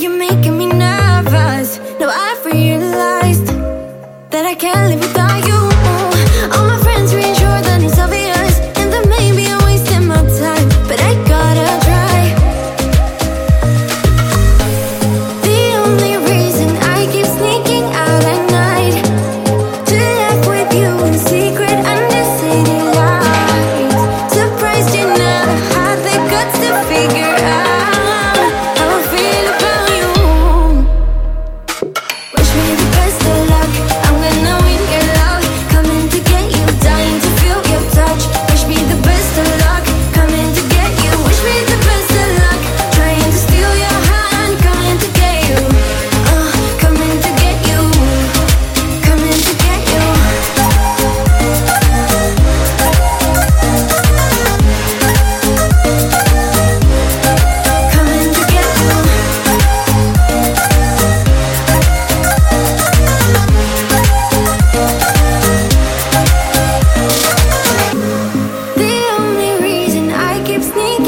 you're making me nervous. Now I've realized That I can't live without keeps